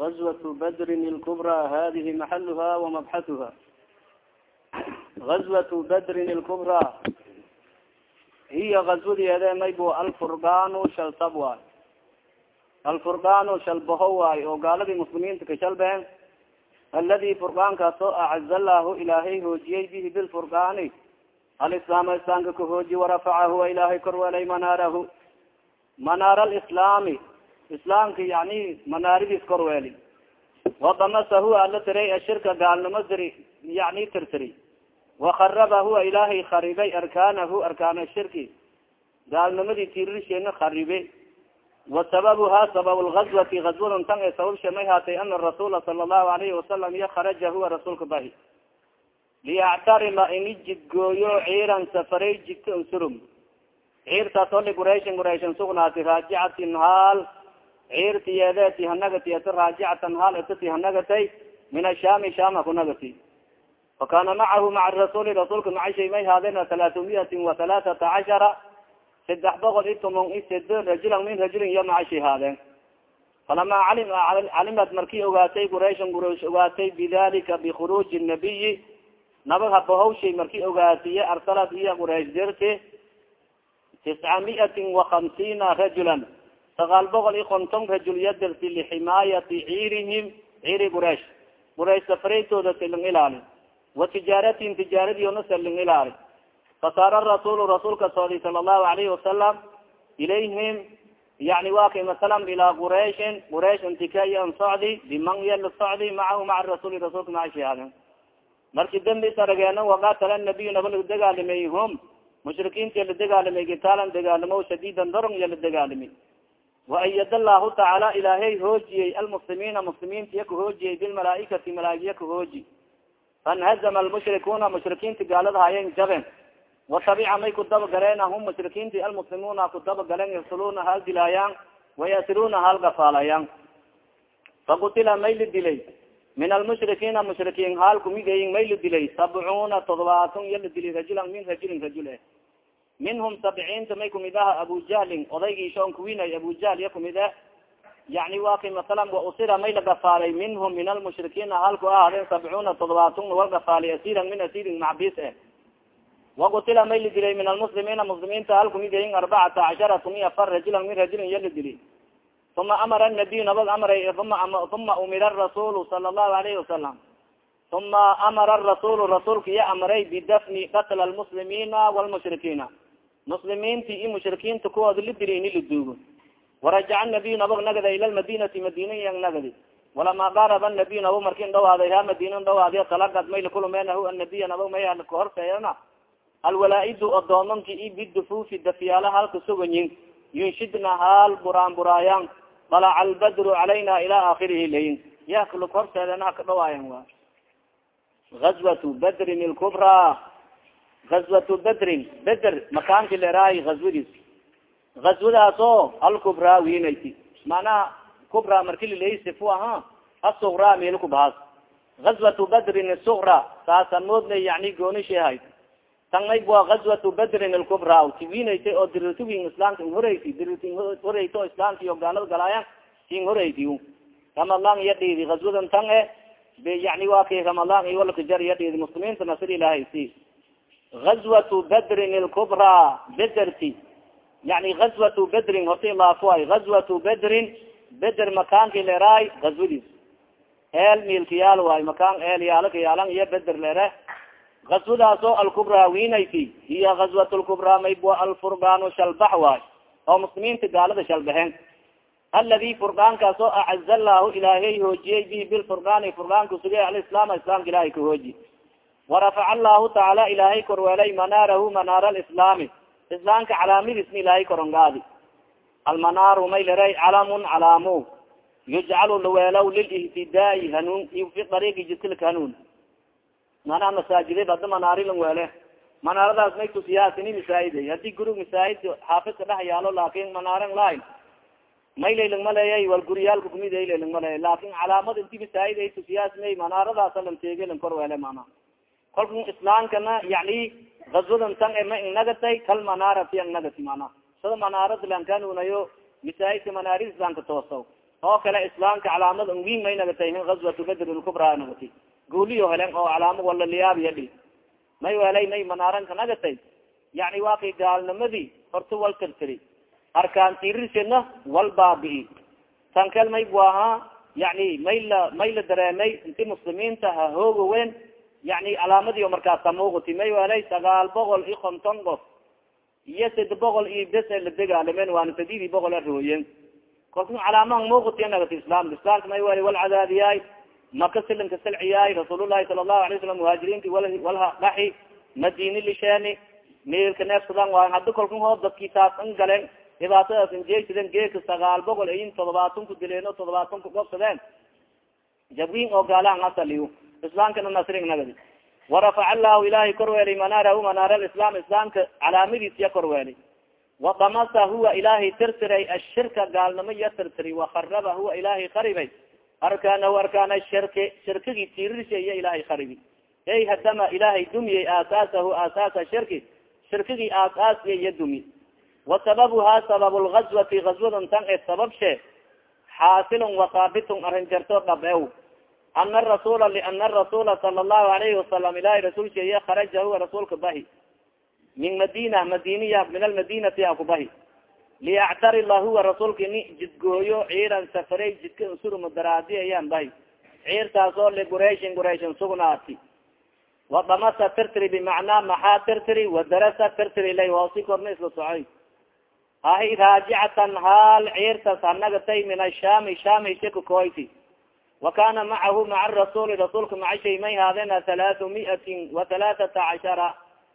غزوة بدr الكبرى hadihi maxaluha وamabxaثha غزوة بدr الكبرى hiya غazwadeede maybo alfurgan shaltab waay alfurgan shalbaho waay oo gaaladii muslimiinta kashalbeen aladi furqaankaas oo acaza lahu ilaahay hoojiyey bihi bilfurqaani alislaam islaamka kahooji warafacahu wa ilaahay korwelay manaarahu manaar alislaami islaamka yani manaaridiis korweeli wadamasahu ala tiray ashirka gaalnimo diri yani tirtiri. Wakaraba huwa ilaahay kharibay arkaanahu arkaan shirki. Gaalnimadii tiririshena kharibe wasababuha sabab lgazwati gazwadan tan ee sababsha may haatay ana rasuula sala allahu alayhi wasalam iyo kharaja huwa rasuulka bahi. Liyactarima ini jidgooyo ciiran safaray jidka unsurum ciirtaas oo ligurayshan gurayshan sugnaati raajicatin haal. Ciirtiyeedeti hanagati ata raajicatan haal etati hanagatay min ashaami shaam hakunagati fakana macahu maca rasuuli rasuulka macashay may haadeen talaatumiyatin wa halaaثata cashara. Saddex boqol i tomon i sedo rajulan min rajulin iyo macashay haadeen. Falama calim calimad markii ogaatay qurayshan quraysh ogaatay bidalika bikhuruuji nabiyi nabag habahawshay markii ogaatiye arsalad iyo quraysh dirti tisca miatin وakamsiina rajula sagaal boqol iyo konton rajul yadarsi lximaayati ciirihim ciiri quraish quraish safareytooda siling ilaali wa tijaaratin tijaaradiona siling ilaali fasaara rasuul rasuulka sooday sala allahu alayhi wasalam ilayhim yani wa masalam ilaa quraishin quraish intikaya socdi biman socdi macahu maca rasuuli rasuulka maca shihaadin marki dambi is arageeno waqatala nabiy nabalagu mushrikiinta la dagaalimay kitaalan dagaalamo shadiidan dorong ya la dagaalimay waayad allahu tacaala ilaahay hoojiyey almuslimiina muslimiinta iya kahoojiyey bilmalaaikati malaaigya kahooji fanhazama almushrikuuna mushrikiinta gaalada hayen jaben watabica may kudaba galeen hum mushrikiinti almuslimuuna kudaba galeen yasuluna hal dilaayaan wayasiruna hal gafaalayaan fakutila may la dilay. Min almushrikiina mushrikiin haal kumigayin may la dilay. Sabcuuna todobaatan ya la dilay rajulan min rajulin rajul e minhum sabciinta may kumid aha abu jahlin odaygii shoon kuwinay abu jahl ya kumid e yani wa kay masalan wa usira may la gafaalay. Minhum min almushrikiina halku ahadeen sabcuuna todobaatan wal gafaali asiran min asirin macbis e wakutila may la dilay min almuslimiina muslimiinta hal kumigayin arbacata cashara tumi afar rajulan min rajulin ya la dili uma amara nabiy nabag amray uma umira rasulu sala allahu alayhi wasalam uma amara rasulu rasuulka iya amray bidafni qatla almuslimiina walmushrikiina muslimiinti i mushrikiinta dili ini laduugo warajaca nabiy nabag nagada ila lmadinati madina yang nagadi walama qaraba nabiy nabag markin dhawaaday ha madina dhawaadiy talagad may lakulumeenahu anabiya nabag may kahorseeyana alwalaa-idu odoomanki i bidufuufi dafyaala halka suganyin yunshidna haal buraan dalaca albadru calayna ila aakirihi layin yakla korseedana haka dhawaayan wa gazwatu badrin ilkubraa gazwatu badrin beder makaanki leeraay gazwadiis gazwadaas oo alkubraa wiinayti macnaha kubra marki lilaysif aha asugraa meelkubahaas gazwatu badrin sugra saasa moodna yani goonishahayd tanayb waa gazwatu badrin alkubraa tiwinaysa oo dirirtiwin islaamka in horeysi dirirtin horeyta o gaalada galaayan sin horeysi ramadan iya dhiidi gazwadan tan e yani waa kay ramadan iyo walkajar iya dhiidi muslimiinta nasir ilahay si gazwatu badrin alkubraa bederti yani gazwatu bedrin horta ilaafuay gazwatu bedrin beder makaanki leeraay gazwadiis eel milkayaal waay makaan eel yaalaka yaalan iyo beder leere gazwadaas oo alkubraa winaysi hiya gazwat lkubraa maybwa alfurqaan shalbax waay oo muslimiinta gaalada shalbaxeen aladi furqaankaas oo acaza lahu ilaahay hoojiyey bihi bilfurqaani furqaanka sugay alislaam islaamka ilahay ka hooji warafaca allahu tacaala ilaahay korweelay manaarahu manaar alislaami islaamka calaamadiisna ilaahay korongaadi almanaaru may leray calamun calaamu yujcalu laweelaw lilihtidaai hanuun fi ariiqi jisilka hanuun manaa masaajida bada manaarilan weele manaaradaas may tusiyaasini masaajid haddii gurug masaajid xaafidka dhex yaalo laakin manaaran lahayn may laylang maleeyay wal guryaalka kumid ay laylang maleeya laakin calaamad inti masaajid ay tusiyaas may manaaradaasa lan teegelan kor weele mana kolka islaamkana yani gazwadan tan ma ingnagatay kal manaarati ang nagati mana sada manaarada lankanunayo masaajidka manaarid islaamka toosaw. Oo kale islaamka calaamad an wiin may nagatay gazwatu badr lkubraa nagatay guuliyo helen oo calaamo wala liyaabiya dhi may welay may manaaranka nagatay. Yani waa kay gaalnimadii horta wal tirtiri. Arkaan wal baabi'i. Tan kel may bu ahaa yani may may la dareemay inti muslimiinta ha hoogawen yani calaamadii markaas kamuuqati may welay sagaal boqol iyo konton qof iyo sad boqol iyo bes la degaalamen waana sadidii boqol a rooyen kalku calaamaha muuqatiya nagati islaamka islaamka may weli wal cadaadiyaay maka silinka silciyaay rasuulullahi sala allahu alay slam muhaajiriinti walha dhaxi madini lisheeni meelka neefsadan waay haddi kalku hoo dadki taas an galen. Dhibaatadaas injeegsadeen geeka sagaal boqol ayin todobaatan ku dileen oo todobaatan ku gobsadeen. Jabwin oo gaalahan asaliyo islaamkana nasring nagadi warafac allahu ilahay korweelay manaarahu manaara islam islaamka calaamadiisiya korweelay wadamasa huwa ilahay tirtiray ashirka gaalnimo iya tirtiri wakaraba huwa ilahay karibay arkaanahu arkaana shirki shirkigii tiirisha iyo ilahay karibi ey hadama ilahay dumiyey aasaasahu aasaasa shirki shirkigii aasaasiya iyo dumi wa sababuha sabab lgazwati gazwadan tan ee sababshe xaasilun wasaabitun arrin jarto dhabew ana rasula liana rasula sala allahu alayhi wasalam ilahay rasuulka iya kharaja huwa rasuulka bahi min madina madiniya min almadinati ha ku bahi liyactarila huwa rasuulka ini jidgooyo ciiran safaray jidka usuruma daraadi ayaan bahi ciirtaas oo ligurayshin gurayshin sugnaati wadamasa tirtiri bimacnaa maxaa tirtiri wadarasa tirtiri lay hoosi korna isla socoy ahi raajicatan haal ciirtas hanagatay min ashaami shaami shikakoyti wa kana macahu maca rasuuli rasuulka macashay may haadena halaatu miatin wa halaaثata cashara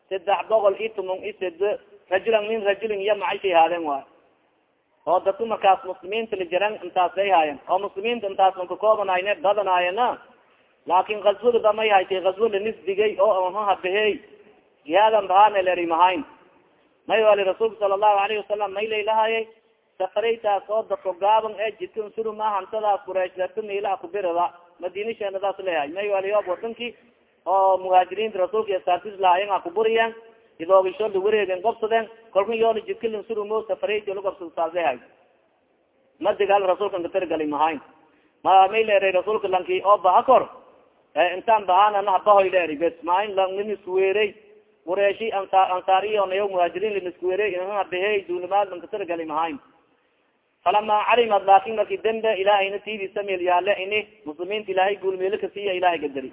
saddex boqol i tumon i sed rajulan min rajulin iyo macashay haadeen waay. Oo dadku markaas muslimiinta lijaran intaasay haayen oo muslimiinta intaas man kakoobanayne badanaayena laakin kaswadaba may haytay kaswo lanisdigay oo habehey jihaadan bahaana leri mahayn may wali rasuulka sala allahu alayhi wasalam may laylahaye safaraytaas oo dadko gaaban ee jidka unsuru ma hantadaas kureeshdarta miilaha kubirada madinasheenadaas leeyahay may wali oob wadanki oo muhaajiriinta rasuulka asaartis lahayen a kuburiyen idoogisho lawareegen gobsadeen kalku yoona jidka lansuru mo safarayta lagobsado saas leeyahay madigal rasuulkan katargali mahayn ma may leeray rasuulka lanki oo baha kor intaan bahaanana habahoy leeri bes maain langiniskuweerey qureeshi ansa ansaariyo nayo muhaajiriin liniskuweerey habehey duulimaad lankatargali mahayn falama calimad laakin marki dembe ilaahayna tiidisa meel yaale ini muslimiinta ilaahay guulmeelo kasiiya ilahay gadari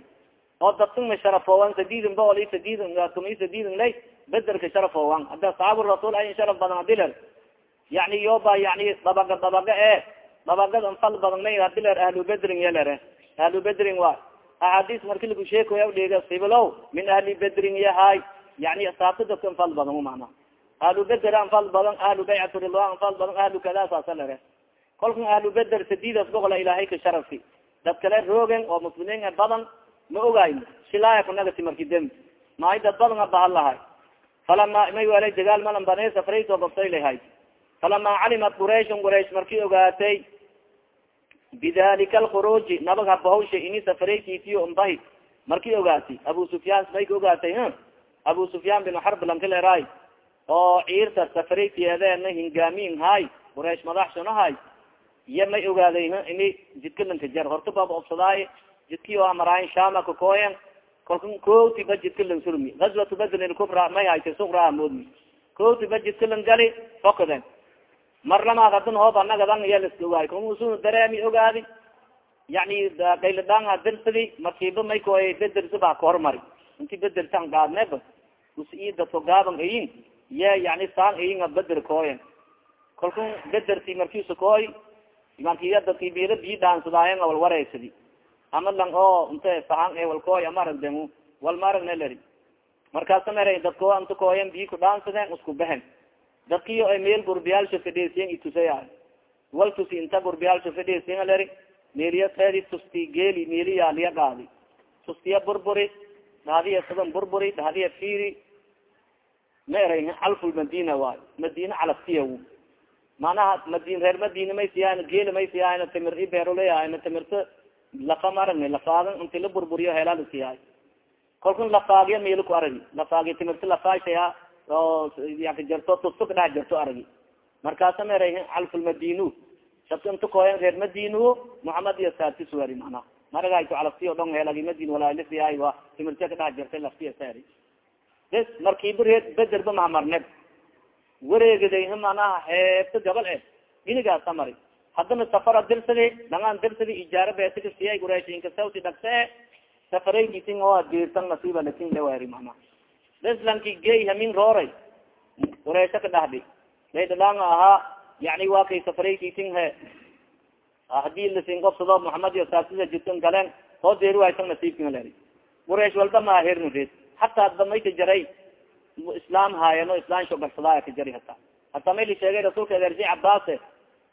oo dadkan ma sharafoowan sadidin bool i sadidin lay bederka sharafoowan hadda asxaabu rasuul ayin sharaf badan adiler yani yoba yani dabaga dabaga e dabagad fal badan may hadiler ahlu bedrin yalere ahlu bedrin wa axaadiis marki lagu sheekoya dhiga siblow min ahli bedrin yahay yani asaabta dadka fal badan mana ahlu beder an fal badan ahlu baycat ridwan an fal badan ahlu kada saasa lere kolka ahlu beder sadidas boqola ilaahay ka sharafi dad kale roogen oo muslimiin badan ma ogayn silaaya kunagati marki dembi. Maay dad badan a bahal lahay. Falama may welay dagaal malan bane safrayto babtay lahay falama calimat qurayshun quraysh marki ogaatay bidalika alkhuruuji nabag habahawsha ini safaraykiisiyo umbahi marki ogaatay abu sufyaan may ka ogaatay abu sufyaan bin xarb lankaleray oo ciirta safaraytiyeedeena hingaamin hay quraysh madaxsunahay iyo may ogaaday ini jidka lanka horta baba obsadaay jidki o amaraayin shama kakooyen kalka kooti ba jidka lan surmi kubra may haytay suqraa moodmi. Kooti ba jidka lan gali fokaden mar lamaad hadin hoob anagadan iya laska ogaay kamusun dareemi ogaadi yani kayladanga dirsadi markiiba may koy bedersaba kahormari inti bedertan gaadneba us gaaban ayin ye yani saan ayinga beder kooyen. Kalku bederti markiisa kooy markiya dadki biro biyi dhaansadaayen wal wareysadi ama lang o inte fahan e walkooy ama aragdemu wal leri markaasa mere dadko inta kooyen biyi ku dhaansadeen isku behen. Dadkiyo ay meel gurbiyaalsha fadhiisiyen itusaya wal tusi inta gurbiyaalsha fadhiisiyen leri meeliya teedi tusti geeli meeliya liya dhaadi tustiya burburi dhadiya sadan burburi dhadiya firi ma eray calful madina waayo madina calaftiya manaha madin reer madina may siyahan geeli may siyahan timir i beeroleyahayna timirta lafa ma aragna lafaagan inti la burburiyo heelaa lasiyahay kalkun lafaagya meelo ku aragi. Lafaagi timirta lafaashaya oo yak jarto tusto kadhex jarto aragi. Markaasa meray calfulmadinu sabka inta koyan reer madinu muhamed iyo satis wari mana maragayto calaftiyo dhong helagi madin walaalisiyaay wa timirta kadhax jirtay laftiya sari bes markiiba reer bederba mahamarneb wareegiday manaha heebta gabal e inigaasa mari haddana safara dirsadi dangaan dirsadi ijaara besikasiya gureeshinkasawti dhagse safaraykisin oo diirtan nasiiba laakiin lawari mana bes lanki gey hamin rooray. Gureesha ka dhahdi. Laydhalang ahaa yani waa kay safaraykisin he haddii lasin gobsado muhamed iyo saasida jirton galeen oo deeri waysan nasiibkin leri gureesh walba maahernu reed hataa damayka jaray islaam haayeno islaan shogarsadaay ka jari hata hata may sheegay rasuulka adeerji cabaase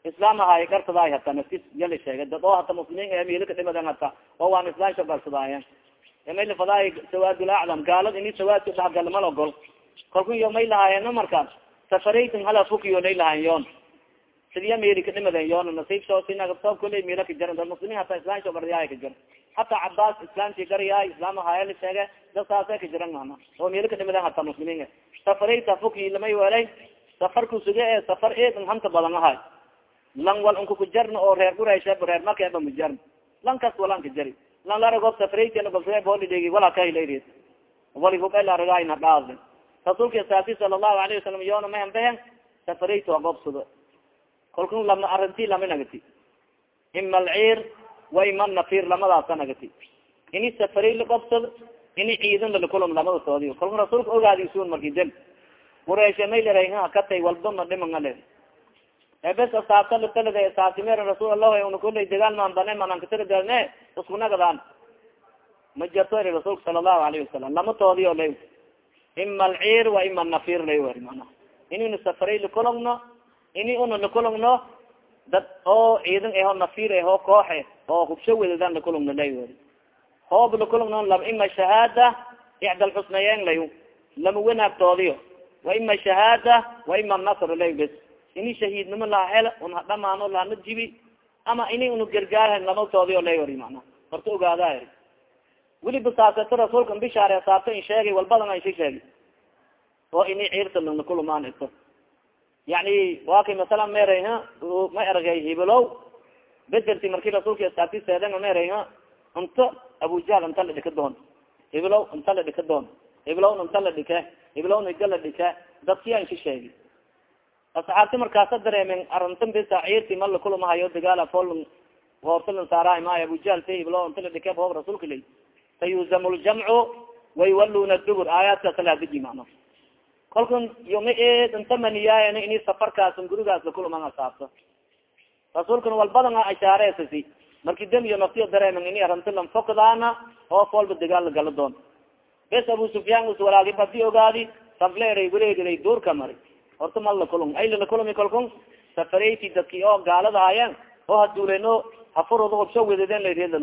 islaam ahaaye gartadaay hata naftis ya la sheegay dad oo hata muslimiin e miilika dhimaden hata oo waan islaan shogarsadaayen may lafadaay sawaadul aclam gaalad ini sawaadka dhahgalmal ogol kalku iyo may lahaayeno markaan safaraytin hala fukiyo lay lahayen yoon sidiya miili ka dhimaden yoon nasiib soo sinagabtoob kule miila ka jaran dad muslimiin hata islaan shogaryaay ka jar hata cabaas islaamki gariyaay islaam ahaaye la sheege dad saasa ka jiran mana. Oo miila ka dhimaden hata muslimiin safarayta fuki lamay welay safarku suge e safar eedan hanta badan ahay lang wal unkukujarna oo reer gureyshe reer markeeba mujarn lang kas walanka jari lang laragob safaraytna gobsee bolidegi wala kahilay walihukalaragayna dhaasde rasuulka saasi sala allahu alayhi wasalam yoona mayan behen safarayt kalku lama arinti lama nagati. Ima alciir wa ima nafir lamadaasa nagati. Ini safaray la gobsado ini ciidan lalakulum lamada soodi kalku rasuulka ogaadi sun marki dem gureyshe may lera katay walba ma dhimanga le ebes asaabta latalada saasimer rasuul allah una kulay dagaal maan bane manankatiragalne isku nagadaan ma jarto iri rasuulka sala allahu alayhi wasalam lama toodiyo la ima alciir wa ima nafir lay wari mana inina safaray lakulugno ini una lakulugno dad oo ciidan aho nafir aho kooxe oo hubsho wedadan lakulugno lay hoob lakulugno lama ima shahaada icda lxusnayeyn lay lama wanaag toodiyo wa ima shahaada wa ima nasr lay bes. Ini shahiidnimo laha hel un hadhamaano lahana jibi. Ama ini unu gargaar lamatoodiyo lay wari mana. Horta ogaada weliba saaseto rasuulka bishaare saabta in sheegay walbadan an shi sheegi oo ini ciirta lana kulumaan ito yani waa kay masalan meray ma ergay hibelow bederti marki rasuulka saabti seeden meray unta abujahal inta la dhika doon. Hibelow inta la dhika doon. Hibelown inta la dhike. Hibelown iga la dhike. Dadkiya in shi sheegi asxaabti markaasa dareemen arintan bisa ciirti ma lakulumahayo dagaala fol hoortalan saaraha maay abujahal ta hiblo inta la dhike hoob rasuulka lay sayuzamu ljamcu waywaluna dubur aayaadkaas lahadiji macno kalkun yoma inta maniyaayana ini safarkaas gurigaas lakuluman asaabto rasuulkana walbadan a ishaaresasi marki dem iyo naftiyo dareemen ini arintilan fokdaana oo foolba dagaal lagala doon. Bes abu sufyaan us walaagi badi ogaadi safleeray wareegiday duurka mari horta mal lakulum ayla lakulumi kalkun safarati dadki oo gaalada haayeen oo haduuleno hafurooda hubsho wedadeen lareeda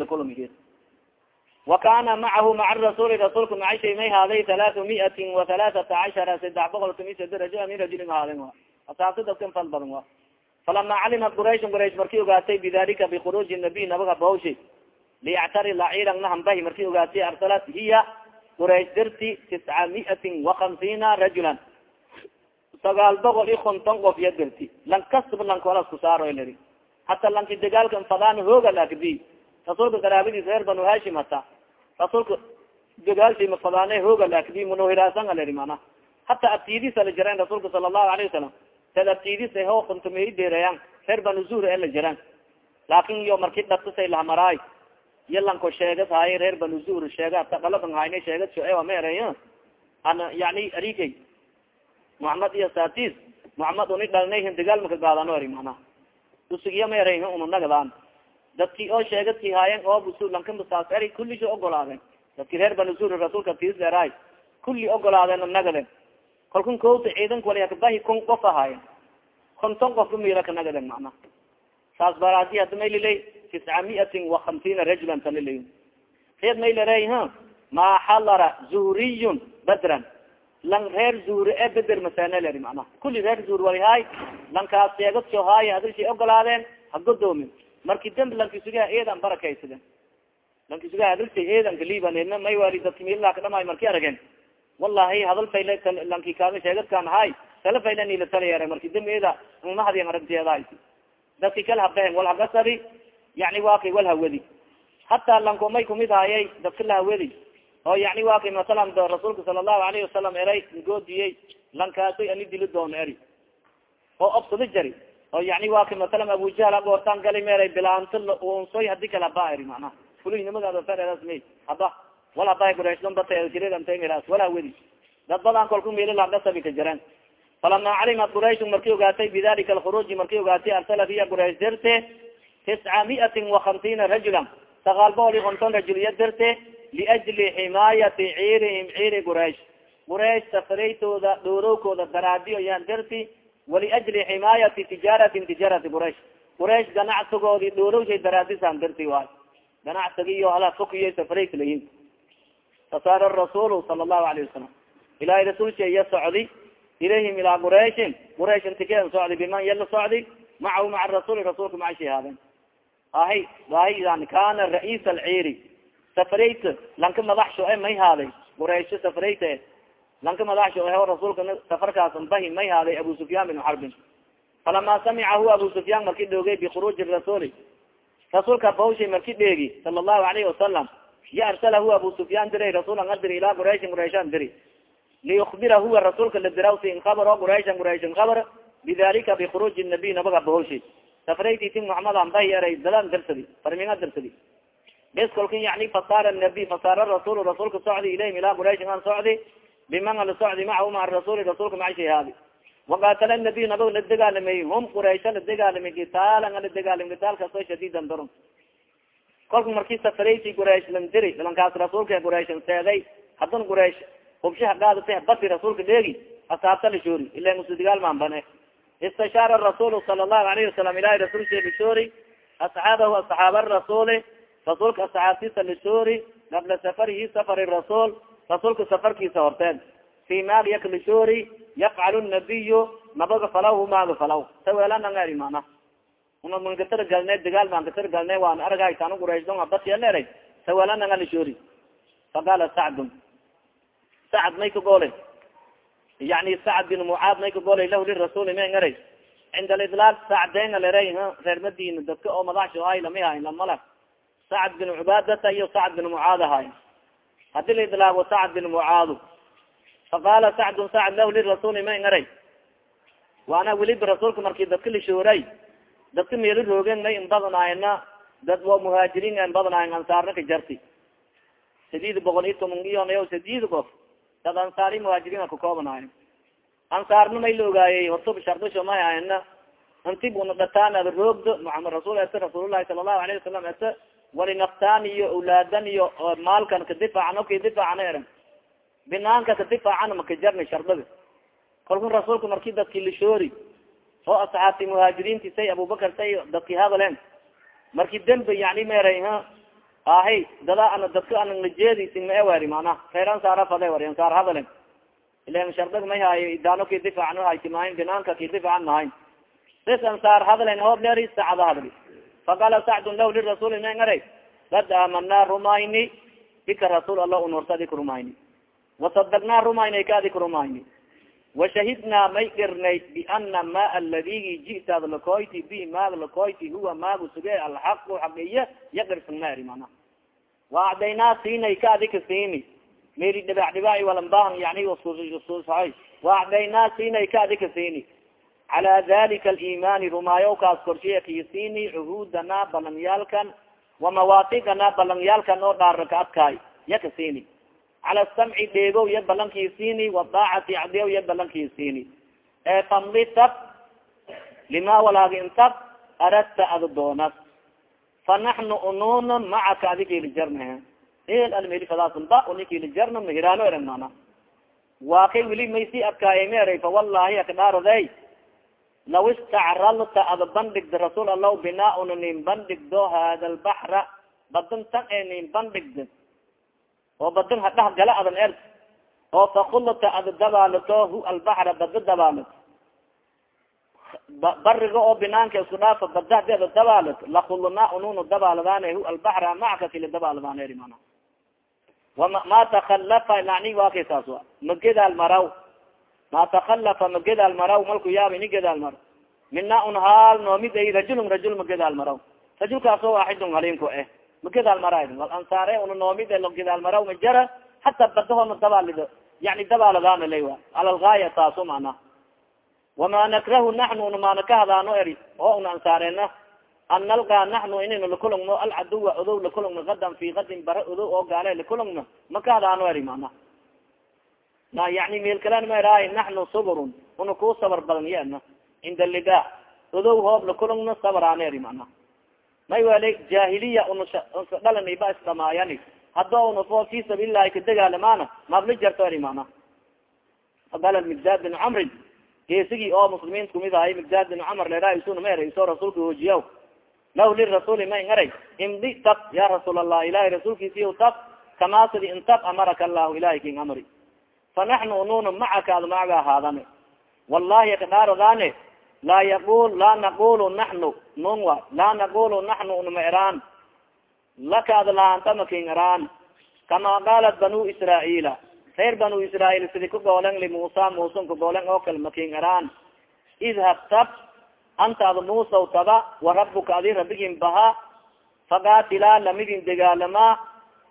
lakulumi wa kana macahu maca rasuuli rasuulka macashay may haaday halaatu miatin wa halaaثata cashara saddex boqol tumi sada rajula min rajulin haaden a asaabta dadkan fal badan wa falama calima quraysh quraysh marki ogaatay bidalika bikhuruuji nabiy nabaga bawshi liyactari laciran nahambahi marki ogaatay arsalat hiya quraysh dirti tisca miatin وakamsiina rajulan sagaal boqol i konton qof ya dirti lan kasba lankolas kusaaro leri hata lanki dagaalka fadaan hooga lakdi rasuulka qaraabadiis reer banu hashim hata rasuulka dagaalshima fadaane hooga lakdi munohiraasan leri mana hata abtidisa la jireen rasuulka sala allahu alayhi wasalam sad abtidis ho kontomei deerayan reer banu zuhr e la jiraan. Laakin iyo marki dhatasay lahamaraay iyo lanko sheegad haaye reer banu zuhr sheega ta dhalaban hayne sheegad shoe ma erey ana yani arikay muhamed iyo satis muhamed uni dhalnayhin dagaal maka gaadano eri mana usugiya ma erey una nagadaan dadki oo sheegadki haayen oo busu lankasaas eri kulli sha ogolaadeen dadki reer banu zuhr rasuulka tis eraay kulli ogolaadeen nagaden. Kalkun kowta ciidanka waliakabahi kun qof ahaayen konton qof umila ka nagaden mana saas baradi hada may lilay tisca miatin وakamsiina rajulan talilay reed may larey ha maa xalara zuhriyun badran. Lang reer zuhri e beder masane leri mana kuli reer zuhri walihaay lankaas sheegadso haay hadalshay ogolaadeen ha godoomin marki demb lankisuga eedan barakaysaden lankisuga hadalshay eedan kaliiban may wali dadki milaa kadhamay marki aragen wallahi hadal fay lanki kaada sheegadkan haay talafayla nila taliyar marki dambeeda mahadian aragteedahay dadki kala habeen wal hagasabi yani waa kay wal hawadi hataa lankumay kumid hayay dadka la hawadi oo yani waa kay masalan rasuulka sala allahu alayhi wasalam eray ngoodiyey lankaasoy ani doono eri. Oo obsada jari oo yani waa kay masalan abujahal agoortaan gali meeray bilaanto unsoy haddii kala haba eri macnaha. Fulinimadaasma haba wal haba qurayshdan batajireedantas wal hawadi dad badan kolku mili lagasabi ka jireen. Falama calimat quraysh marki ogaatay bidalika alkhuruuji marki ogaatay arsala hiya quraysh derte tisca miatin وahamsiina rajula sagaal bool iyo konton rajul iya derte liajli ximaayati ciirihim ciiri quraysh. Quraysh safareytooda dhoorowkooda daraadiyo yaan derti waliajli ximaayati tijaaratin tijaarati quraysh quraysh ganacsigoodi dhoorowshay daraadisaan derti waay ganacsigiiyo hala layin fasaara rasuul sala allahu alayhi wasalam ilahay rasuulsha iya socdi ilayhim ilaa qurayshin quraysh intikeen socdi biman yala socdi macahu maca rasuuli rasuulka macashi haadeen ahi ahi yani kana rais alciiri safareyt lanka madaxsho e may haaday quraysho safareyta e lanka madaxsho eho rasuulka safarkaas bahi may haaday abu sufyaan bin xarbin falama samica hu abu sufyaan marki dhoogay bikhuruuji rasuuli rasuulka bawshay marki dheegi sala allahu alayhi wasalam ya arsala hu abu sufyaan diray rasuulan adiri ilaa qurayshin qurayshaan diri liyukbira huwa rasuulka la dirawsi in kabaro qurayshan qurayshin kabar bidalika bikhuruuji nabiy nabaga bahowshi safraytiti muxamad an bahi eray dalan darsadi farminga darsadi bes kolka yani fasaara nabi fasaara rasuul rasuulka socdi ilayhim ilaa qurayshin an socdi biman ala socdi macahu maca rasuuli rasuulka macashi haadi waqaatala nabiy nabag la degaalamay hum quraysha la degaalamay kitaalan ala degaalam kitaalkaasoo shadiidan daron kolka marki safaraysi quraysh lan diri lankaas rasuulka qurayshan seeday haddana quraysh hubshaha gaadata bati rasuulka dheegi asaabta lishoori ila musudigaal maan bane istashaara rasuul sala allahu alayhi wasalam ilahi rasuul shee lishoori asxaabahu asxaaba rasuuli rasuulka asxaabtiisa lishoori qabla safarihi safari rasuul rasuulka safarkiisa horteen. Fi maag yak lishoori yafcalu nabiyu nabaga falaw maaga falaw. Saweelanangeri mana una mankatar galne dagaal mankatar galne waan argay tanu quraysdon abatiyalerey saweelananga lishoori faqala sacdun. Sacd may ka goolay. Yani sacd bin mucaad may ka goolay lah lirasuuli ma ngaray. Cinda alidlaaq sacdenga leray reer madina dadka oo madaxsho ahay lama hayn lamala sacd bin cubaadata iyo sacd bin mucaad ahay haddii laidlaaqo sacd bin mucaadu faqala sacdun sacd lah lirasuuli ma ngaray waana weliba rasuulka marki dadka lishooray dadka meelo roogen may inbadanaayna dad wa muhaajiriin inbadanaay ansaarna ka jarti. Sadiid boqol iyo toman iyo sadiid qof. Dad ansaari muhaajiriin kakoobanaayo ansaarna may la ogaayey hortub shardisho may ahayna inti buna dhataan ada roogdo muxamed rasul ete rasuulullahi sala allahu alayhi wasalam ete wali naftaan iyo awlaadan iyo maalkan kadifaacan o kadifaacana eran binaanka kadifaacana makajarni shardada kalku rasuulka marki dadki lishoori oo asxaabti muhaajiriinti say abubakar say dadki hadaleen marki dembi yani meeray ahay dada ana dadka anangnajeedising ma eweri mana reer ansaara fade wari ansaar hadalen ilan shardag may haayo idaano kidifaacan hayti mahayn binaanka kidifaacan mahayn sis ansaar hadalen hoob leeri sacada hadli faqala sacdun law lirasuuli ma ngara kad aamanaa rumayni bika rasuul allah unursadi ka rumayni wasadaqnaa rumaynay kaadi ka rumayni washahidnaa may irnay biana ma aladigi ji'taad lakoyti bi maag lakoyti huwa maagu suge alxaqu xaqiya yaqirsanmaeri mana waacdaynaa siinay kaadi ka siini meri dhibac dhibaaci walambahan yani susaay waacdaynaa siinay kaadi ka siini cala dalika aliimani rumaayo kaas korshiya kii siini cuhuudana balanyaalkan wamawaatigana balanyaalkan oo dhaara ka adkaay ya ka siini cala samci dheegow ya balankii siini wadaacati acdiyaw ya balankii siini ee famli tab lima walaaga intab aradta ada doonas fa naxnu ununa macaka adi kailijarna el almelifadaasba uni kailijarna mahiraano eran mana waa kay weli maysi adkaayay ma eray fa wallahi akdhaaraday law istacralta ada bandhigda rasuul allah binaa una nin bandhigdo hada lbaxra badan tan ee nin bandhigda oo badin hadhah gala adan er oo fakulata ada dabaalato hu albaxra bada dabaalato bariga oo binaanka isku dhaafa bada hadi ada dabaalato lakulna ununu dabaaladaan hu albaxra macaka kila dabaaladaan eri mana wama ma takalafa lani waa kay saas wa magadaal maraw ma takalafa ma gedaal maraw malku yaaba ini gedaal maro mina un haal noomid ay rajulun rajul ma gedaal maraw rajulkaasoo waaxidun halinko eh. Ma gedaal mara wal ansaare una noomid lo gedaal maraw ma jara hata badahoona dabaalido yani dabaaladaana lay wa alalgaaya taaso mana wama nakrahu naxnu una maana ka hadaano eri. Oo una ansaareena an nalgaa naxnu inaynu lakulungno alcaduwa odow lakulungno gadan fi gadin bara odow oo gaale lakulungno ma ka hadaano eri mana na yani meel kalen ma eraay naxnu suburun una ku sabar badan yeena cinda lidaa odow hoob lakulungno sabraana eri mana may wale jahiliya una dhalani ba isdhamaayani hado una fo fi sabiililahi kadegaalamaana mabli jarto eri mana faqala migdad bin camrin geesigii oo muslimiinta kumid ahay migdad bin camar leraa isuna ma eray isoo rasuulka lah lirasuuli ma ngaray imdi tab ya rasuul allah ilahi rasuulkiisiy tab kamaa sidi intab amaraka allahu ilahi king amri fa naxnu ununa macaka ad macaga ahaadane wallahi kadhaarodane laa yaqul laa naqulu naxnu nun wa laa naqulu naxnu unama eraan laka ad laantama king eraan kama qaalat banu israaila reer banu israail sidi ku goolen limusa musun ku goolen oo kale making eraan idhab tab anta ad musaw taba wa rabuka adi rabigin baha faqatilaa lamidin degaalama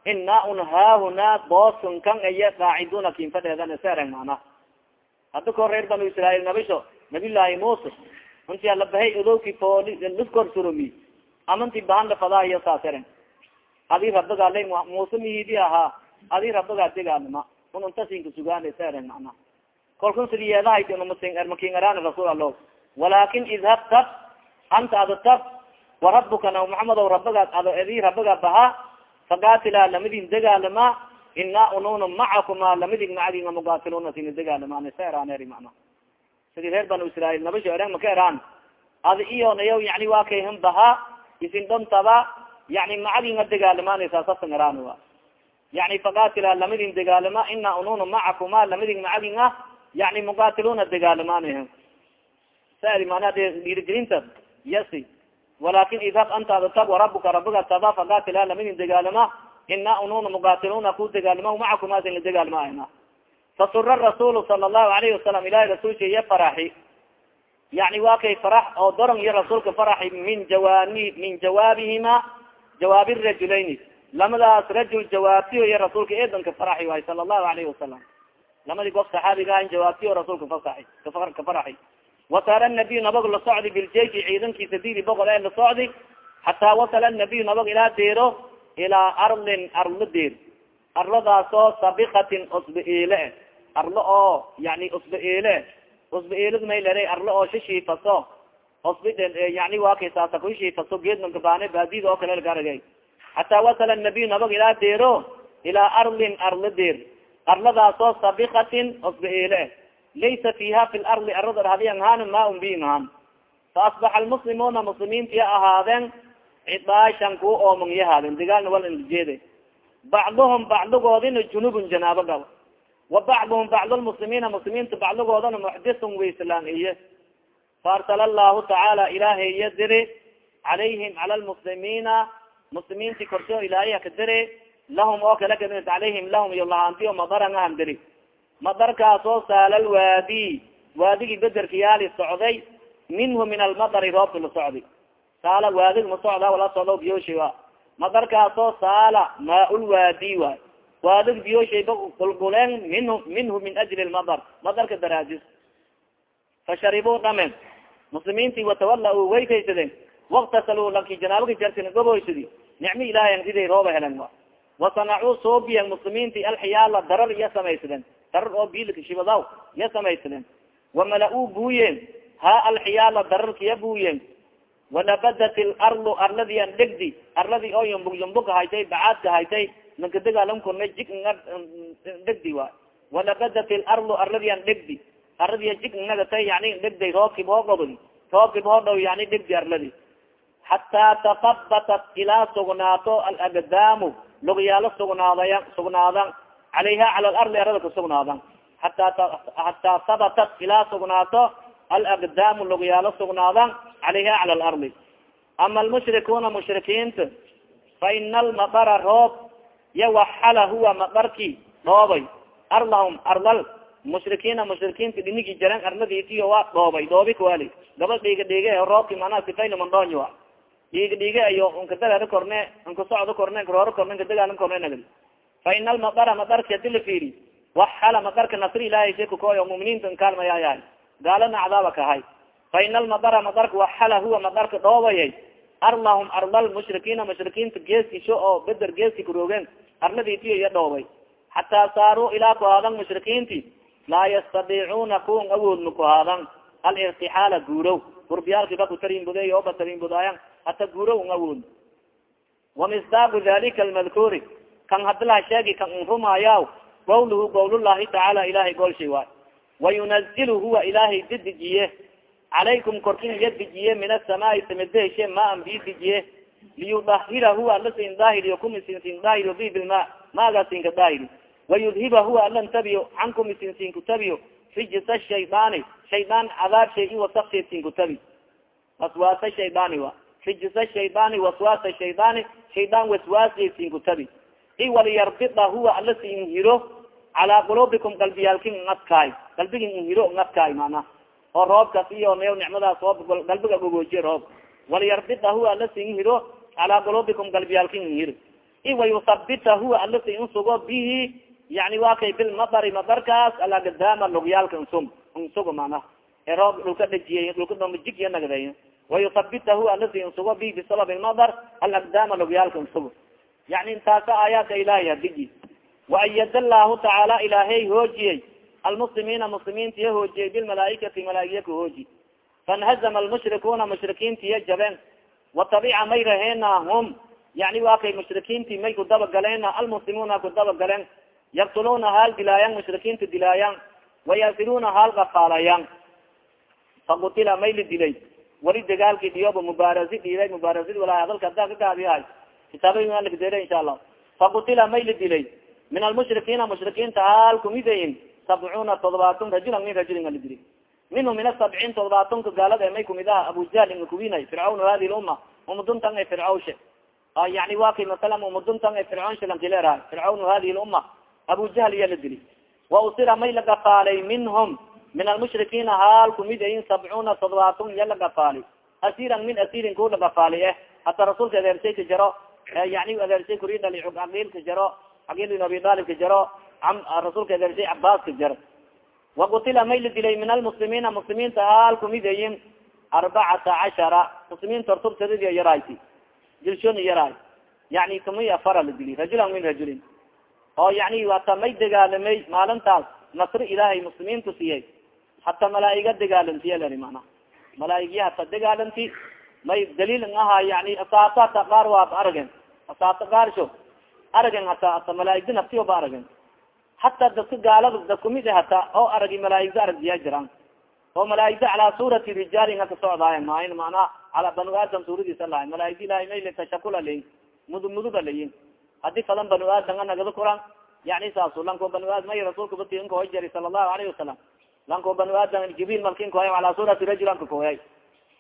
ina un haahuna boosun kan aya qaaciduna kin fadheedan sereng mana hada ko reer banu israail nabisho nabillaahi musa inti alabahay odowki fooli liskor surumi amanti bahanda fadaahiyo saasereng adi rabiga la muuse mihidi ahaa adi rabiga degaalama un untasinka sugaan sereng mana kolkun sidi yeedahayti unmakingaraan rasuul alo walakin idhab tab anta ado tab maxamedow rabiga ado edi rabiga baha faqatila lamadin degaalama ina ununa macakuma lamadig macadinga mugatiluna sina degaalama seeraaneri mana sidi reer banu israail nabasho ereng maka eraan adi iyo nayaw yani waa kayhan baha isin dontaba yani macadinga degaalamaanaysa sasan eraan wa yani faqatila lamadin degaalama ina ununa macakuma lamadig macadinga yani mugatiluna degaalamaanah sari mana dhiirigelinta yasi walakin idhab anta ada tab warabuka rabiga taba faqatila lamadin degaalama ina ununa mugatiluna ku degaalama macakuma sin la degaalmaana fasura rasuul sala allahu alayhi wasalam ilahi rasulka iya faraxi yani waa kay farax oo doron iyo rasuulka faraxi min jawani min jawaabihima jawaabi rajulayni lamadaas rajul jawaabtiyo iyo rasuulka eedanka faraxi waay sala allahu alayhi wasalam lamadi gof saxaabiga ahan jawaabtiyo rasuulka fasaxi ka wasara nabiy nabag la socdi biljeishi ciidankiisa didi boqol ee la socdi xataa wasala nabiy nabag ilaa deero ilaa ardin arlo deer arladaasoo sabikatin usba eele arlo oo yani usba eele usba eelad may lera arlo oo shishiifaso usba yani waa kay saasa kushiifaso geedmankabaane baadida oo kale lagaragay xataa wasala nabiy nabag ilaa deero ilaa ardin arlo deer arladaasoo sabikatin usba eele laysa fiha fi lardi arada hadian haan ma un biin haan faasbaxa almuslimuuna muslimiintiya ahaadeen cidaashan ku oomon yahaadeen digaalna wal injeede bacduhum bacdigoodina junubun janaabo gabo wa bacduhum bacd lmuslimiina muslimiinta bacdigoodana muxdisun wayslaan iye faarsala allahu tacaala ilaahay iya diri calayhim cala lmuslimiina muslimiinti korsho ilaahay haka diri lahum oo kala kadis calayhim lahum iyo lahaantiyo madaran ahan diri madarkaasoo saalal waadi. Waadigii bederka yaali socday minhu min almadari roobka la socday saala waadig ma socda wala socdo biyooshi a madarkaasoo saala maa-ulwaadi waay waadig biyooshayba qulquleen minhu minhu min ajli lmadar madarka daraadis. Fasharibuu dhamen muslimiintii watawala way kaysadeen. Waktasalu lanki janaabaka jartin goboysadi nicmo ilahay siday rooba helen wasanacuu soobiyan muslimiinti alxiyaala darar iya samaysadeen darar oo biilkashibadaw iya samaysadeen wamala-uu buuyeen ha alxiyaala dararkiya buuyeen wanabadat lardu arladian dhegdi arladii oo yumbug yumbugka haytay bacaadka haytay lankadegaalamkurna jig dhegdi waay wanabadat lardu arladian dhegdi arladiya jig nagatay yani dhegday roobkib hoo gobodi roobkib hoo dhow yani dhegdi arladi xataa takabatat ilaa sugnaato alagdaamu lugyaalo sugnaadaya sugnaadan calayha cala lardi arada kusugnaadan hataa habatat ilaa sugnaato alagdaamu lugyaalo sugnaadan calayha cala lardi ama almushrikuuna mushrikiinta fa ina almadara roob yawaxala huwa madarki dhoobay arlahum arlal mushrikiina mushrikiinta dhinigi jaran armadiisiyo waa dhoobay dhoobi kawali gaba dhiiga dhiige roobki manaa sifaylamandoonyo a dhiiga dhiige iyo nkadagada korne nkasocdo korne nkarooro korne nkadagaalan korne nagdi fa ina almadara madarka hadi la fiiri waxala madarka nasri ilahay shekakooyo muminiinta nkaalmayayahay gaalana cadaaba kahay fa ina almadara madarka waxala huwa madarka dhoobayay arlahum arlal mushrikiina mushrikiinta geeskisho oo beder geeski karoogeen arladiitiyo iyo dhoobay xataa saaruu ilaa ku haadan mushrikiinti laa yastadiicuuna kuwan awoodma ku haadan alirtixaala guurow gurbiyaalkiba kutarinbudeey oo batarinbudaayan hata guurow n awood wamisdaaqu dalika almadkuuri kan hadilaa sheegi kan unrumaayaw qawluhu qawlullahi tacaala ilahay golshay waay. Wayunazilu huwa ilaahay didijiye. Calaykum korkin iya min asamaai samideheshe maan bi dijiye. Liyudahira huwa ala sin daahiriyo kumisinsin daahiriyo bi bilma maaga sinka daahiri. Wayudhiba huwa ala ntabiyo cankum isinsin kutabiyo rijisa shaydaani shaydaan cadaab shay i wasafsheed sin kutabi waswaasa shaydaani wa rijisa shaydaani waswaasa shaydaani shaydaan waswaasheed sin kutabi i waliyarbida huwa ala sin hiro calaa qulubikum qalbiyaalkin ngadkaay qalbigin inhiro ngadkaay mana oo roobkas iyo me nicmadaas roob galbiga gogoojiye roob waliyarbida huwa ala sin hiro calaa qulubikum galbiyaalkin inhiro i wayusabita huwa ala si insugo bihi yani wa kay bilmadari madarkaas alagdama lugyaalka nsum nsugo mana ee roob dhulka dhejiyey dhulka domajigya nagday wayusabita huwa ala si insugo bihi bisabab lmadar alagdama lugyaalka nsugo yani intaasa aayaadka ilahay hadiji waayad allahu tacaala ilahay hoojiyey almuslimiina muslimiintiya hoojiyey bilmalaaikati malaa'iya ka hooji fainhazama almushrikuuna mushrikiintiya jabeen watabica may raheena hum yani wa kay mushrikiinti may kudabagaleena almuslimuuna kudabagaleen yaktuluuna haal dilaayan mushrikiinta dilaayan wayasiluuna haal gafaalayan fakutila may la dilay wali dagaalki dhiyoba mubaarasi dhiilay mubaarasad walaa hadalka hadaa ka gaabiyahay kitaabadalakadela insha allah fakutila may la dilay min almushrikiina mushrikiinta haal kumidayin sabcuuna todobaatun rajulan min rajulin ala dili minhu min asabciin todobaatunka gaalada may kumid aha abujahl ina kuwinay fircawn hadi lumma umaduntan ay fircawshe yani wa kay masalan umaduntan ay fircoon shilankileerahay fircawn hadihi lumma abujahl iya la dili wa usira may la gafaalay minhum min almushrikiina haal kumid ayin sabcuuna todobaatun iya la gafaali asiran min asirin ku la gafaali eh hata rasuulka adeersay ka jaro yani adeersay kuri dhali jaro aqiil bin abi talib ka jaro rasuulka adeersay cabaas ka jaro. Wakutila may la dilay min almuslimiina muslimiinta haal kumid ayin arbacata cashara muslimiinta ortubtadid yarayti dilshon yaraay yani kama afara la dili rajulan min rajulin. Oo yani hata may dagaalamay maalintaas nasri ilaahay muslimiintu siyay hata malaa'iga dagaalantiya lari mana malaaigya hata dagaalanti may daliil ng aha yani asaata hata qaar waaba aragen asaata qaarsho aragen hata hata malaaigda naftiyo ba aragen hata dadka gaalada dad kumid hata oo aragi malaaigda aragdiya jiraan oo malaaigda calaa suurati rijaali nga ka socdaayan maayn manaa ala banu aadam suuradiisa lahay malaaigda ilahay mayl tashakula leyin mudub muduba layin haddii fadan banu aadam a nagada kuran yani saasu lanko banu aadam may rasuulka bati inka hoy jari sala allahu alayhi wasalam lanko banu aadam jibril malkin kohay calaa suurati rajulan ka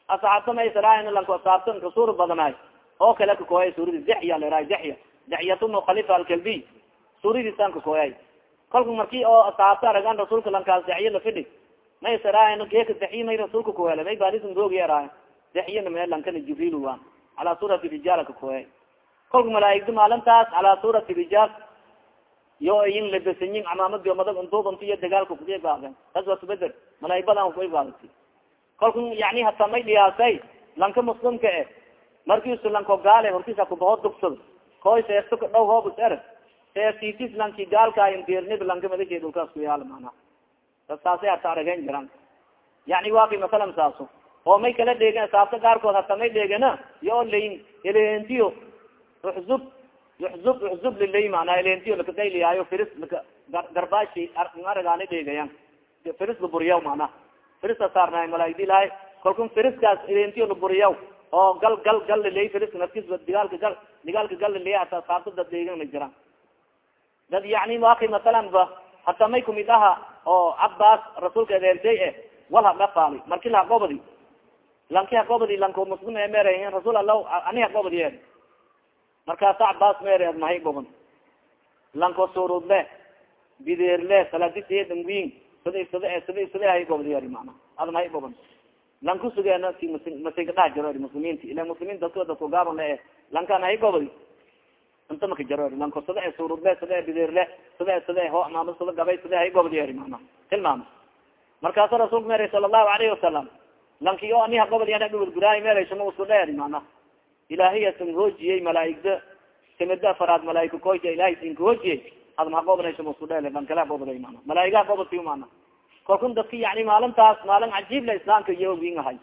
kohay asaxaabta may saraayn lanko asaabta ka suur badanaay oo kale ka kohay suuradi dexya leraay dexya dexyatunu khalifa alkalbi suuradiisan ka kohay kolka marki oo asaabta aragan rasuulka lankaas dexya lafidhi may saraayn geeka dexiy may rasuulka kuhele may baadisan roogi eraay dexyana me lankana jibril wa calaa suurati rijaal ka kohay kolka malaaigda maalintaas calaa suurati rijaal yo ayin labasanyin camaamadi madag unduubanti iyo dagaalka kuibaaden aswat beder malaaig badan kuibaadati kolka yani hata may dhiyaasay lanka muslimka e markiisu lanko gaale hortiisa kubaho dugsado koy seefto ka dhaw hoobus er seeftitis lanki gaalkaayin deernib lanka madashe dhulkaas ku yaalla mana saasay hata aragen jiran yani waki masalan saaso oo may kala dheegen saabta qaarkood hata may dheegana yo o layin elentiyo uxzub yuxzub uxzub lilay mana elentiyo lakadayliyaayo firis laka garbaashi aragaana dheegayan firis laburiyaw mana firisa saarnaay malaaigdi ilahay kalkun firiskaas elentiyo laburiyaw oo gal gal gal lilay firiska nafkis digaalka gal digaalka gal lilay hata dad dheegan ma jiraan dad yani waki masalan ba hata may kumid aha oo cabbaas rasuulka adeersay e wal haqafaali marki la haqobadi lanki haqobadi lanko muslim e mere rasuul ala ani haqobadi e markaasa cabbaas mere mahay goban lanko surudle bideerle saladisdangwin sida sida sida sida hay gobdiyari mana? Ada mahay goban lan kusugeena si masay kadhax jaro muslimiinta ila muslimiin dadko dadku gaaban le. Lankaan hay gobdi inta maka jaro lanko sida e surudle sida e bidirle sida sida ho amaama sida gabay sida hay gobdiyari mana? Tilmaama markaasa rasuulka meray sala allahu alayhi wasalam lanki o aniha gobod gurguraay meeraysama usku dheeri mana? Ilaahiya hoojiyey malaaigda timida afaraad malaaika koyta ilahay sin kahoojiyey ad maha gobnaysama usku dheer lankala gobday mana malaa'igaha gobodki mana kalkun dadki yani maalintaas maalin cajiib la islaamka iyo win ahay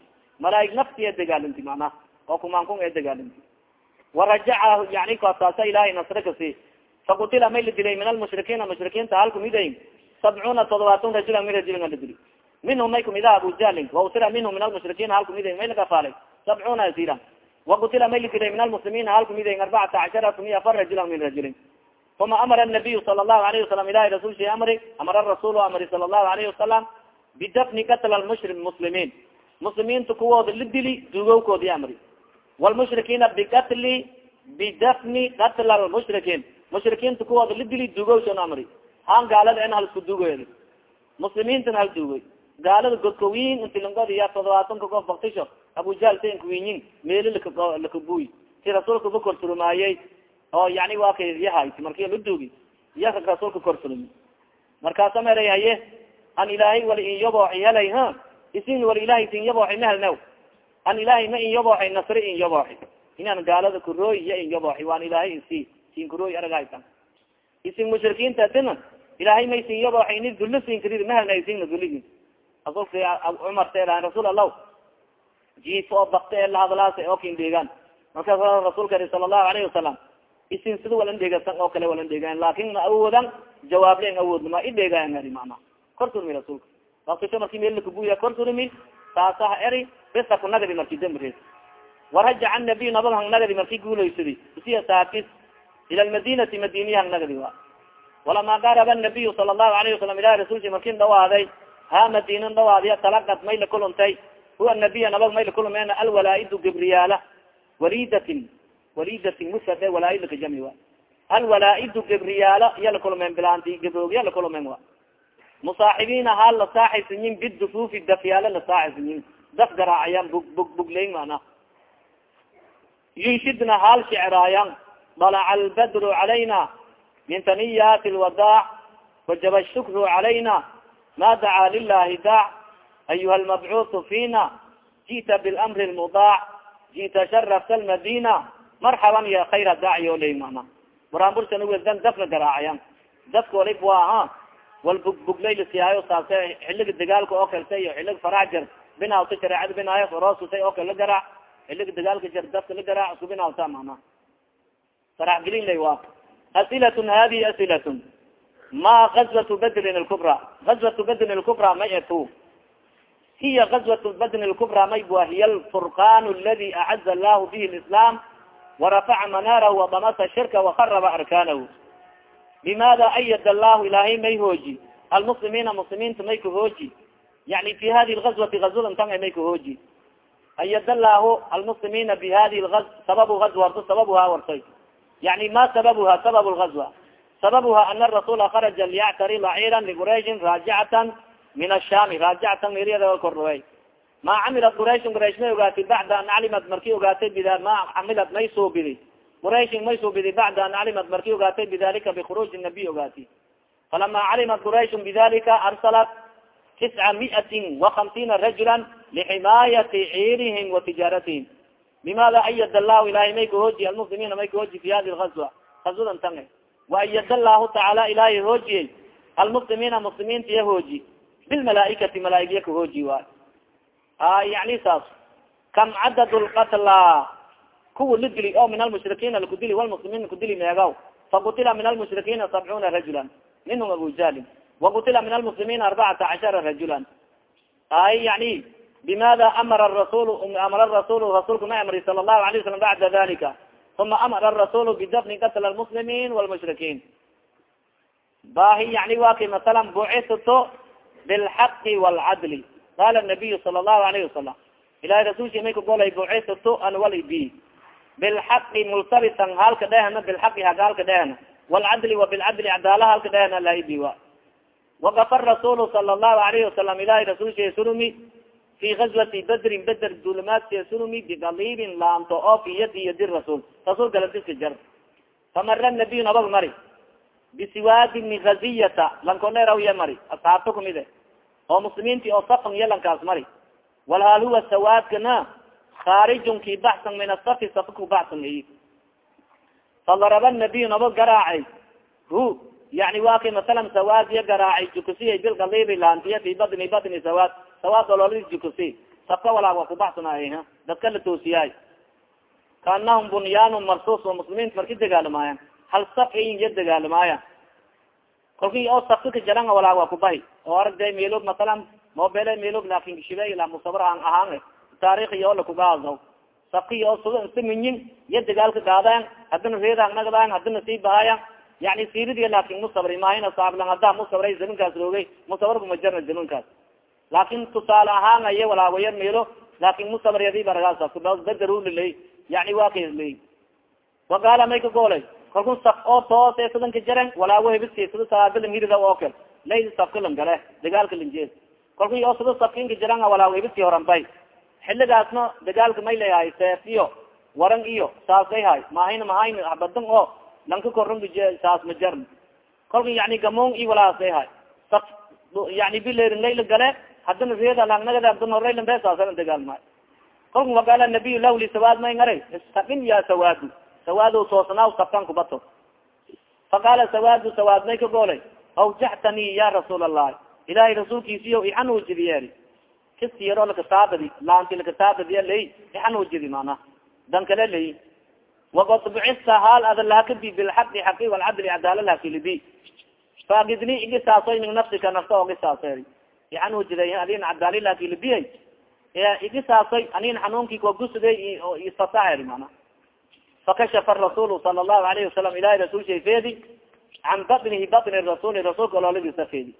malaaig nafti ee dagaalanti mana oo kumaankun ee dagaalanti warajaca yani kasaasa ilahay nasre kasi fakutila may la dilay min almushrikiina mushrikiinta hal kumiday sabcuuna todobaatan rajulan min rajulin ala dili minhum may kumida abu jahlin wautira minhum min almushrikiina hal kumiday may lagafaalay sabcuuna asira wakutila may la dilay min almuslimiina hal kumiday arbacata cashara kumiya afar rajulan min rajulin uma amara nabiyu sala allahu alayhi wasalam ilahi rasulshi amri amara rasul amri sala allahu alayhi wasalam bidafni katl lmushri muslimiin muslimiinta kuwooda la dili dugowkoodi amri wlmushrikiina bikatli bidafni katl lmushrikiin mushrikiinta kuwooda la dili dugowson amri han gaalada en halsku dugoy muslimiintan hal dugoy gaalada godkawiin inti langodiya todobaatanka gof baktisho abujahl sankawiyin meeli lakabuy si rasuulka ka korsurumaayey oo yani waa ka yahay marki la dugi iyaka rasuulka korsurumi markaasa meray haye an ilaahay wala in yabooxi helay ha? Isin wala ilahay sin yabooxi ma helnaw an ilaahay ma in yabooxi nasri in yabooxi inaan gaalada kurooy iya in yabooxi waan ilaahay insi sin kurooy aragaytan isin mushrikiinta dina ilahay may sin yabooxi ini dullo sin karid ma helna isina duligi rasuulka cumar seedahan rasuul allaw jiif oo bakta ee lahadlaas oo kin dheegaan markaas rasuulka sala allahu alayhi wasalam isin sida walan dheegasan oo kale walan dheegayan laakin ma awoodan jawaable awoodna ma idheegayan eri mana kor surmi rasuulka. Baktisho marki meel lakabuya kor surmi saasaha eri besa ku nagadi marki dambres warajaca anabiy nabad nagadi marki guulaysadi isiya saakis ila lmadinati madiniya hang nagadi wa. Walama garaba nabiyu sala allahu alayhi wasalam ilahi rasulki markin dhawaaday ha madinan dhawaadiya talaqad may la kuluntay huwa nabiya nabad may la kulumeen alwalaa'idu gabriyaala walidatin walidatin mufrad e walaaid lakajami wa? Alwalaa'idu gabriyaala iya la kulumeen bilaanti gabroogiya la kulumeen wa? Musaaxibiina ha la saaxaysanyin bidufuufi dafyaala la saaxaysanyin daf garaacayaan bug bug bugleyn mana yunshidna haal shicraayan dalaca albadru calayna min taniyaati lwadaac wajaba shukru calayna ma dacaa lilahi daac. Ayuha almabcuuثu fina ji'ta bilamri lmudaac ji'ta sharafta almadina marxaban ya khayra daaci o ley mana baraanbursan wedan dafka garaacayan dafka walib waa wal bugbuglay lasiyaayo saase xilliga dagaalka oo kalta iyo xilliga farax jar binaawta shareecada binaayo roosutay oo kale la garaac. Xiliga dagaalka jar dafka la garaac isku binaawta mana farax lay waa asilatun hadihi asilatun ma gazwatu badrin lkubra gazwatu badrin lkubra may etu. Hiya gazwatu badrin lkubra may bua hiya alfurqan aladi acaza allahu bihi lislam warafaca manaarahu wadamasa shirka wakaraba arkaanahu bimada ayad allahu ilahay may hooji almuslimiina muslimiinta may kahooji yani fi hadi lgazwati gazwadan tan may kahooji ayad allahu almuslimiina bi hadi a sababu gazwa orto sababuha wartay yani ma sababuha sabab lgazwa sababuha ana rasula kharaja liyactari laciran liqurayshin raajicatan min ashami raajicatan meriyada kordhaway ma camilat qurayshin quraysh may ogaatay bacda an calimat marki ogaatay bida ma camilat may soobidi qurayshin may soobidi bacda an calimat marki ogaatay bidalika bikhuruuji nabiy ogaati falama calimat qurayshn bidalika arsalat tisca miatin وahamsiina rajula lximaayati ciirihim وatijaaratihim bimada ayad allahu ilahay may kahooji almuslimiina may kahooji fi hadi lgazwa gazwadan tanga waayad allahu tacaala ilahay hoojiyey almuslimiina muslimiinta iya hooji bilmalaaikati malaaigya kahooji waay yani saas. Kam cadad lqatla kuwa la dili o min almushrikiina lakudili walmuslimiin lakudili meegaw. Fakutila min almushrikiina sabcuuna rajula minhum abu jahlin. Wakutila min almuslimiina arbacata cashara rajula ay yani bimada amara rasul amara rasul rasulka ma amri sala allahu alayه wasalam bacda dalika uma amara rasul bidafni qatl almuslimiin walmushrikiin bahi yani wa kay masala bucito bilxaqi walcadli qala nabiyu sala allahu alayhi wasalam ilahi rasulki may kagolay bucito an wali bi bilxaqi multabisan halka dhehna bilxaqi hag halka dhehna walcadli wa bilcadli cadaala halka dhehna laibi wa wakafa rasuul sala allahu alayhi wasalam ilahi rasulsha surumi fi gazwati bedrin beder dulmaadka surumi bigalibin laanto oo fi yadi yadi rasuul rasuul galadiska jar famara nabiy nabag mari bisiwaadi bni gaziyata lankonerawya mari asxaabta kumide oo muslimiinti oo safan iyo lankaas mari. Walhaal huwa sawaadkana khaarijun ki baxsan min asafi safa ku baxsan ay fadaraba nabiy nabag garaacay. Hu yani wa kay masalan sawaad iya garaacay jukusiya bilgalibi laantiya fi badni badni sawaad sawaad ololadi jukusi. Safka walaag waa kubaxsanay dadka la toosiyaay kaanahum bunyaanun marsus oo muslimiinta marki dagaalamaayaan. Hal saf ayin iya dagaalamaaya oo safka ka jaran walaag waa kubahi oo aragday meelog masalan mobele meelog laakin shibe ila musabar aan ahaan taarikh iyo lakugaado safki oo siminyin iya dagaalka gaadaan hadina reedaan nagdaan hadina sii bahaayan yani siridi laakin musabri mahayna saablan hadaa musabray zamankaas roogay musabarku majarna zamankaas. Laakin tusaale ahaan aye walaawayar meelo laakin musabaryadi baragaasbederulilay yani waa kaley wagaala may ka goolay kalku saf oo toose sadanka jaren walaawo hebisi sida saaabilan hirida oo kal lay safkalan gale dagaalka linjeed kalku oo sida safkinka jaran walaawo hebisi horan xiligaasna dagaalka may leeyahay seef iyo waran iyo saasay hay mahayna mahayn badan oo lanka korong saas ma jarn kalka yani gamon i walaasay hay saf yani bilerin layla gale hadina reeda langnagada adin horaylan be saasala dagaalmay kalka wagaala nabiy lawli sawaad may ngaray istaqim ya sawaadu sawaado toosnaaw safkan kubato faqaala sawaadu sawaad may ka goolay awjaxtani ya rasuul allahi ilahay rasuulkiisiyo ixan ujidiyeeri kisi yaro lakasaabadi laanti lakasaabadiya lay ixan ujidi mana dan kale lay wakod bucista haal ada lahakabi bilxaqi xaqi walcadli cadaala lahakilibi faagidni igisaasoy min nafsika nafta oo gisaasoy ian ujiday adin cadaali lahakilibiya igisaasoy anin xanuunki kagusuday isfasaher mana fakashafa rasuul sala allahu alayhi wasalam ilahi rasulshay feedi can batnihi batni rasuli rasuulka ololadiisa feedi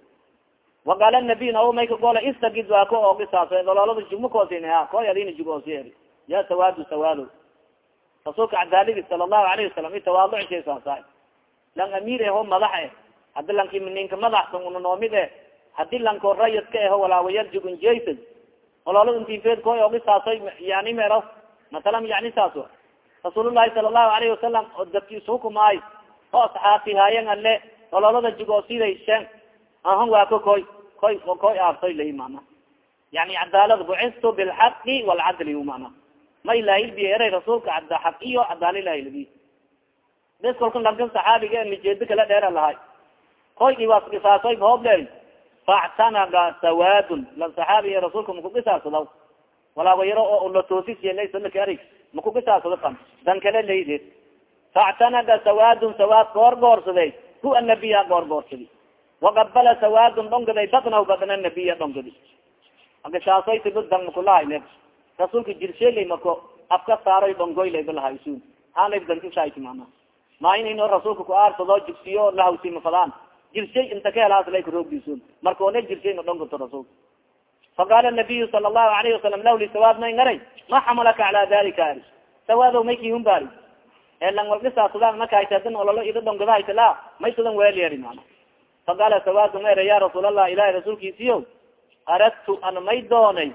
waqaala nabiy nao may ka goola istagid waa ko oo gisaasoy ololada jugmakoosina koy adina jugoosi ya sawaadu sawaado rasuulka cadaaladi sala allahu alayhi wasalam i tawaaducshay saasa lang amiir eho madax eh hadi lanki ninka madaxsan una eh haddii lanko rayadka eho walaawayar jugunjaysa ololada intifeed koy ogisaasoy yani mero masalan yani saas rasuulullahi sala allahu alayhi wasalam oo dadki oo asxaabti haayan ale ololada jugoosiday sheen. Ahan waa ka koy koy koy aarsoy lahi mana yani cadaalad bucistu bilxaqi walcadli mana ma ilahilbi eray rasuulka xaq iyo cadaala ilahilbi bes kolka lankan saxaabiga mijeedo kala dheera lahay. Koy iwasgisaasoy hoob ler factanaga sawaadun. Lan saxaabi e rasuulka makugisaasadaw walaawa yaro oo ulatoosis ari makugisaasado fan dan kale layde factanaga sawaadun sawaad goor goorsaday hu anabiya goor goorsadi waqabala sawaadun dhongaday badnaw badna nabiya dhongadi agasaasoy tibo dan makulahay rasuulka jirsheelay mako afka saaroy dhongoylaybalahasun halabdankushayti mana ma inayno rasuulka ku aarsado jigsiyo lahawsi mafadaan jirshay inta ka helaaslay karoogdisun markoona jirshay ma dhongato rasuulka faqaala nabiyu sala allahu alayhi wasalam lawli sawaad may ngaray ma xamalaka cala dalika ari sawaado may kihumbaari ee lang walkisaasadaan markaaytadin ololo ida dhongadahaytala may sudan weelyeri mana faqaala sawaadu ma ere ya rasuul allah ilahi rasuulkiisiyo aradtu an may doonay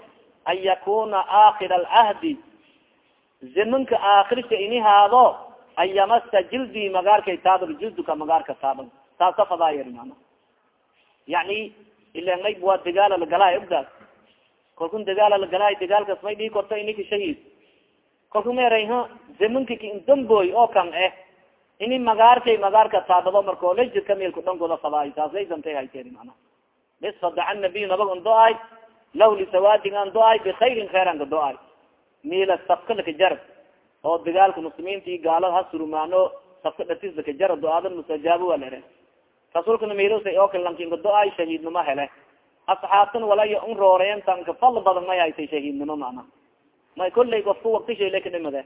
an yakuna aakir alcahdi zamanka aakirsha ini haado an yamasa jildi magaarkay taabag jilduka magaarka taabag. Taasa fadaayar mana yani ila may waa dagaala lagalaay ogdaas kalkun dagaala lagalaay dagaalkas may dhii korto inika shahiid kalku meeray ha zamanka damboy oo kan eh ini magaarkay magaarka taabado marka ola jirka meelku dhankooda fadaayo taasay dantay hayteen mana bes fadaca nabiy nabag an do-ay law lisawaadin an do-ay bikayrin kheyran ka do-ay. Miila safka lakajar oo dagaalka muslimiinti gaalada ha surmaano safka dhatis lakajar do-aadan mustajaabo waa lere rasuulkana miilsa oo kale lankinka do-ay shahiidnimo hele asxaabtana walaya un rooreen fal badan may haytay shahiidnimo mana may kollay ofka wakti shayle ka dhimade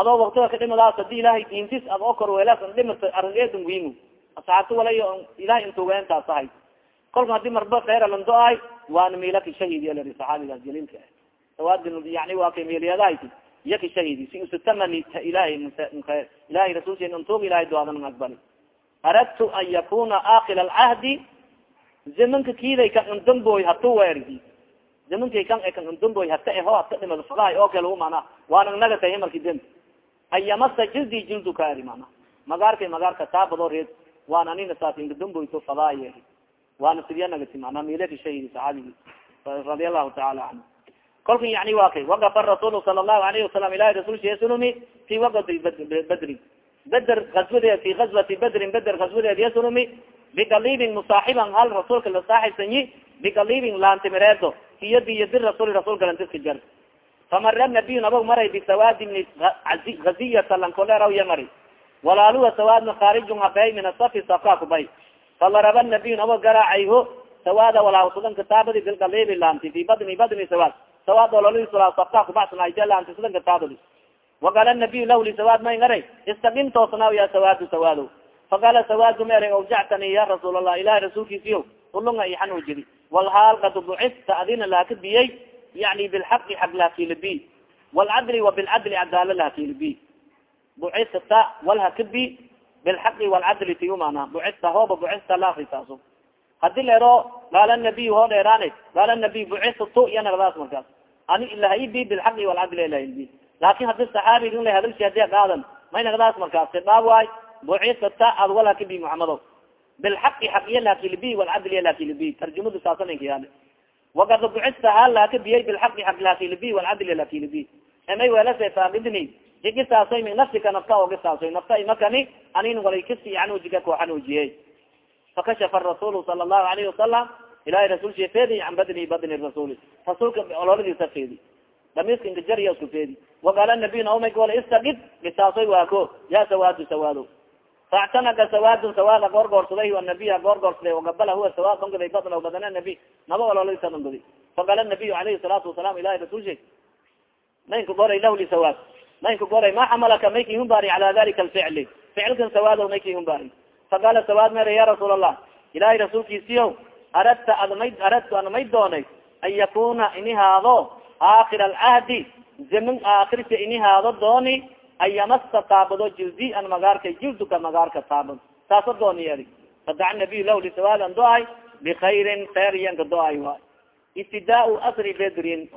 adoo waktiga ka dhimadaas haddii ilahay diintis ad oo korweelaas an dhimata aringeedan wiingu asxaabta walaya ilahay intugeentaas ahay kolka haddii marba kheyralan do-ay waana miilaka shahid yalari saxaabigaas jaliilka sawaadin yani waa kay miilyadahayti iyaka shahidi si usutamani ilahay ilahay rasulseen antog ilahay duadan aqbali aradtu an yakuna aakil alcahdi zamanka kiday kan undamboy hatu weergi zamankay kan kan undamboy hata eho hata dhimad fadahay oo kale mana. Waana naga tahay marki dembi ayamasa jildi jildu kaari mana. Magaarkay magaarka taabado reed waan anina saas ingadamboyto fadaay waana sidiya nagati mana milaka shahidi saxaabigi radia allahu taala canhu kolka yani wa kay waqafa rasuul sala allahu alayhi wasalam ilahi rasul yasunumi fi waqti badrin beder aswadeed fi gazwati bedrin beder gaswadeed yasunumi bigalibin musaaxiban hal rasuulka la saaxibsanyi bigalibin laantimireedo iyadi yadi rasuul rasuul galantiska jar famara nabiyu nabag maray bisawaadin gaziyata lankoleraw ya mari walaaluwa sawaadna khaarijun habey min asafi safka kubay falaraba nabiyu nabag garaacayho sawaada walaa sudan kitaabadi bilgalibi laanti fi badni badni sawaad sawaad ololisa safka kubaxsanayte laanti sudan kitaabadi waqaala nabiy lah lisawaad may ngaray istaqim toosnaaw ya sawaadu sawaado faqaala sawaadu meeray awjactani ya rasuul allah ilahi rasuulkiisiyo ulunga ixanuujidi walhaal kad bucista adina laakabiyey yani bilxaqi xaq laakilibi walcadli wa bilcadli cadaala laakilibi bucista walhakabi bilxaqi walcadli tiyu mana bucista hooba bucista laafrisaaso hadi leero qaala nabiy hoo dheeraane qaala nabiy bucista tu iya nagdaas markaas ani ilahabi bilxaqi walcadli ilahabi laakin hadi saxaabigin la hadalsi hadi qaadan may nagdaas markaas dhaab waay bucisata ad wal hakabi muxamado bilxaqi xaqiya lakilibi walcadliya lakilibi tarjumadu saasaninkayaal wakad bucista hal lahakabiyay bilxaqi xaq lakilibi walcadliya lakilibi emay welase faaqidni igisaasoy min nafsika nafta ogisaasoy nafta imakani anin walay kasi xanuujika ko xanuujiyey fakashafa rasuul sala allahu alayhi wasalam ilahay rasulsha feedi can badni badni rasuuli rasuulka ololadiisa feedi damiska inkajarya isku feedi waqaala nabiy naomay wala istagid gisaasoy waako ya sawaadu sawaado faactanaga sawaadun sawaada goorgoorsaday anabiya goorgoorsaday ogabala huwa sawaad ongaday badna badana nabi naba ololadiisa ongadi faqaala nabiyu alayhi salaatu wasalam ilahi rasulsha maynka goray lah lisawaad maynka goray ma xamalaka mayki humbaari cala dalika alficli ficilkan sawaado mayki humbaari faqaala sawaad mer ya rasuul allah ilahay rasuulkiisiyo aradta ad may aradtu an may doonay an yakuna ini haado alcahdi zaman aakirka ini dooni an yamasa taabado jildian magaarka jilduka magaarka taabado saasa dooniyeri fadaca nabiy lah lisawaal an do-ay bikayrin kayr waay ibtidaa asri bedrin